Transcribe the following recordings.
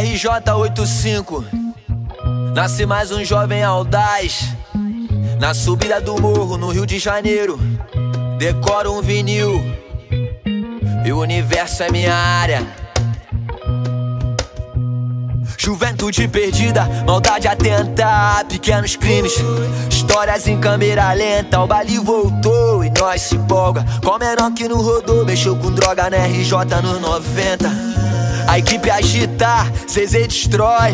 RJ85 Nasce mais um jovem audaz Na subida do morro no Rio de Janeiro Decoro um vinil E o universo é minha área Juventude perdida, maldade atenta, pequenos crimes, histórias em câmera lenta. O baile voltou e nós se empolga. Com menor que não rodou, mexeu com droga na RJ nos 90. A equipe agita, CZ destrói.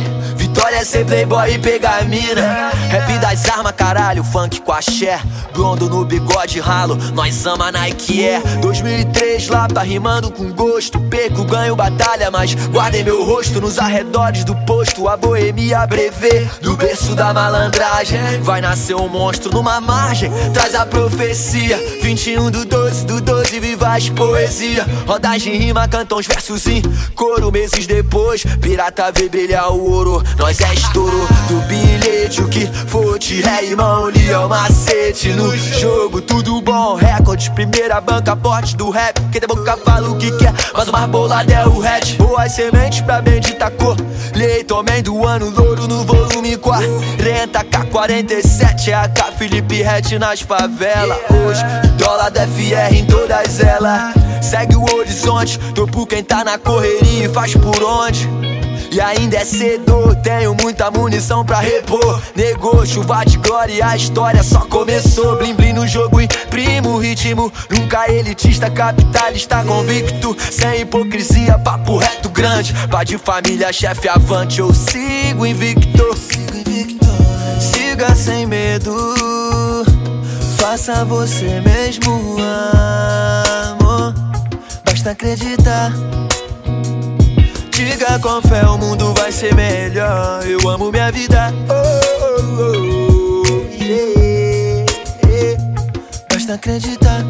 Vitória é ser playboy e pegar mina. Rap das armas, caralho, funk com axé. Blondo no bigode ralo, nós ama Nike Air. 2003 lá tá rimando com gosto. Perco, ganho batalha, mas guardem meu rosto nos arredores do posto. A boemia brevê, no berço da malandragem. Vai nascer um monstro numa margem, traz a profecia. 21 do 12 do 12, viva poesia. Rodagem rima, canta uns versos em coro meses depois, pirata brilhar o ouro. Nós é estouro do bilhete, o que for tirar irmão, é o macete no jogo. Tudo bom, recorde, primeira banca forte do rap. Quem tem boca fala o que quer, mas o mais bolado é o hatch. Boas sementes pra bendita cor. Leite, homem do ano, louro no volume 40. K47 é a K Felipe Ret nas favelas. Hoje, dólar da FR em todas elas. Segue o horizonte, topo quem tá na correria e faz por onde. E ainda é cedo, tenho muita munição pra repor. Negou, chuva de glória, a história só começou. Blim blim no jogo, imprimo o ritmo. Nunca elitista, capitalista, convicto. Sem hipocrisia, papo reto grande. Pai de família, chefe avante, eu sigo invicto. Siga sem medo, faça você mesmo, amor basta acreditar. Diga com fé, o mundo vai ser melhor. Eu amo minha vida. Oh, oh, oh, yeah, yeah. Basta acreditar.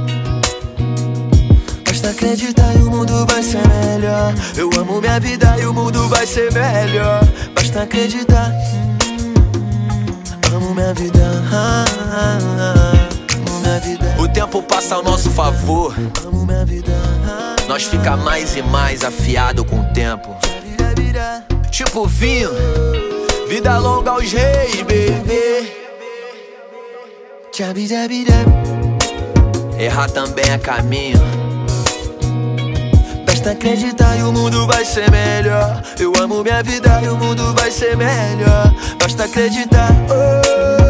Basta acreditar e o mundo vai ser melhor. Eu amo minha vida e o mundo vai ser melhor. Basta acreditar. Amo minha vida. amo minha vida. O tempo passa ao nosso favor. Amo minha vida. Nós fica mais e mais afiado com o tempo. Tipo vinho, vida longa aos reis, bebê. Errar também é caminho. Basta acreditar e o mundo vai ser melhor. Eu amo minha vida e o mundo vai ser melhor. Basta acreditar. Oh.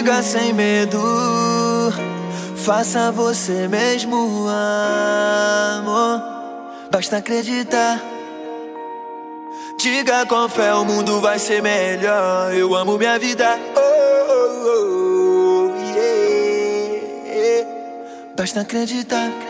Siga sem medo, faça você mesmo, amor. Basta acreditar. Diga com fé, o mundo vai ser melhor. Eu amo minha vida. Oh, oh, oh, yeah. Basta acreditar.